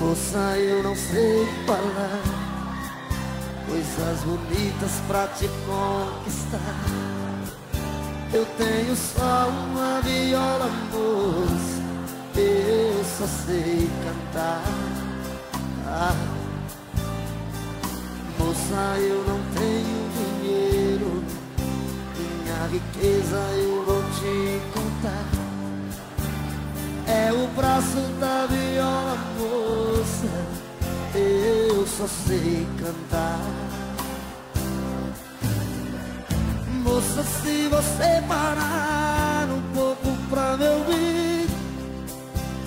Moça, eu não sei falar coisas bonitas pra te conquistar. Eu tenho só uma viola, moça, eu só sei cantar. Ah, moça, eu não tenho dinheiro, minha riqueza eu vou te contar. É o braço da viola, moça, eu só sei cantar. Moça, se você parar um pouco pra me ouvir,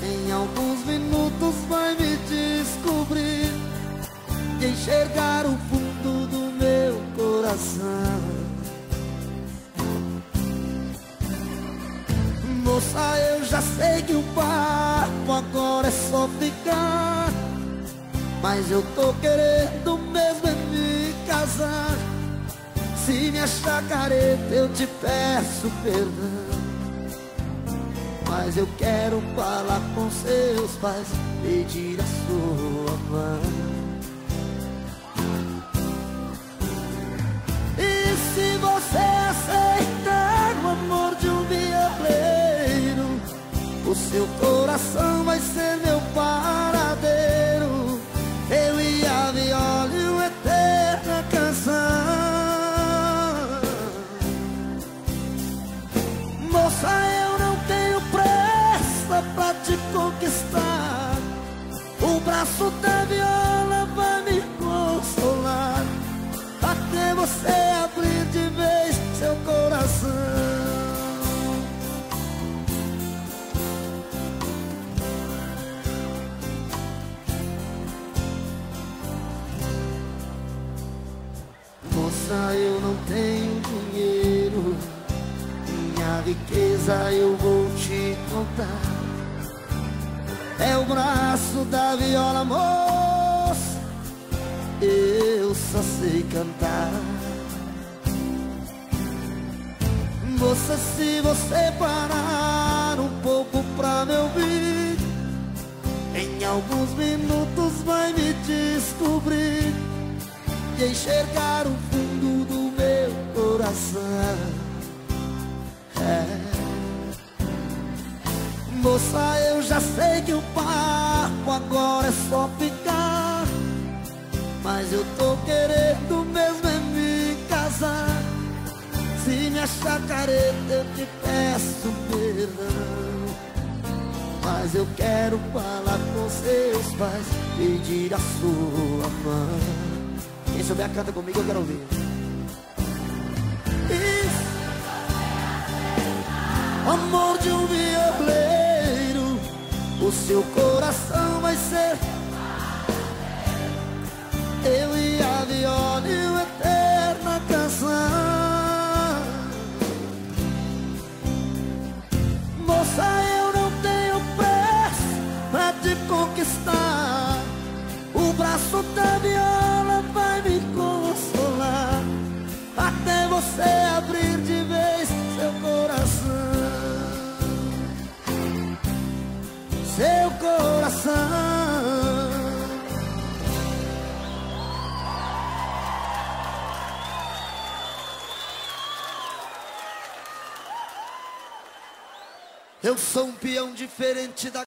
em alguns minutos vai me descobrir e enxergar o fundo do meu coração. Moça, eu já sei que o papo agora é só ficar, mas eu tô querendo mesmo é me casar. Se me achar careta, eu te peço perdão. Mas eu quero falar com seus pais, pedir a sua mão. E se você aceitar o amor de um violeiro, o seu coração te conquistar. O braço da viola vai me consolar. Até você abrir de vez seu coração. Moça, eu não tenho dinheiro. Minha riqueza eu vou te contar. Braço da viola, moça. Eu só sei cantar. Moça, se você parar um pouco pra me ouvir, em alguns minutos vai me descobrir e enxergar o fundo do meu coração. É. Moça, eu já sei que só ficar, mas eu tô querendo mesmo é me casar. Se me achar careta, eu te peço perdão. Mas eu quero falar com seus pais, pedir a sua mão. Quem souber canta comigo, eu quero ouvir. Isso. Amor de um violeiro, o seu coração vai ser. O braço da viola vai me consolar. Até você abrir de vez seu coração. Seu coração. Eu sou um peão diferente da